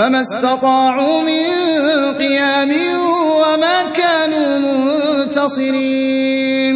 فما استطاعوا من قيام وما كانوا منتصرين.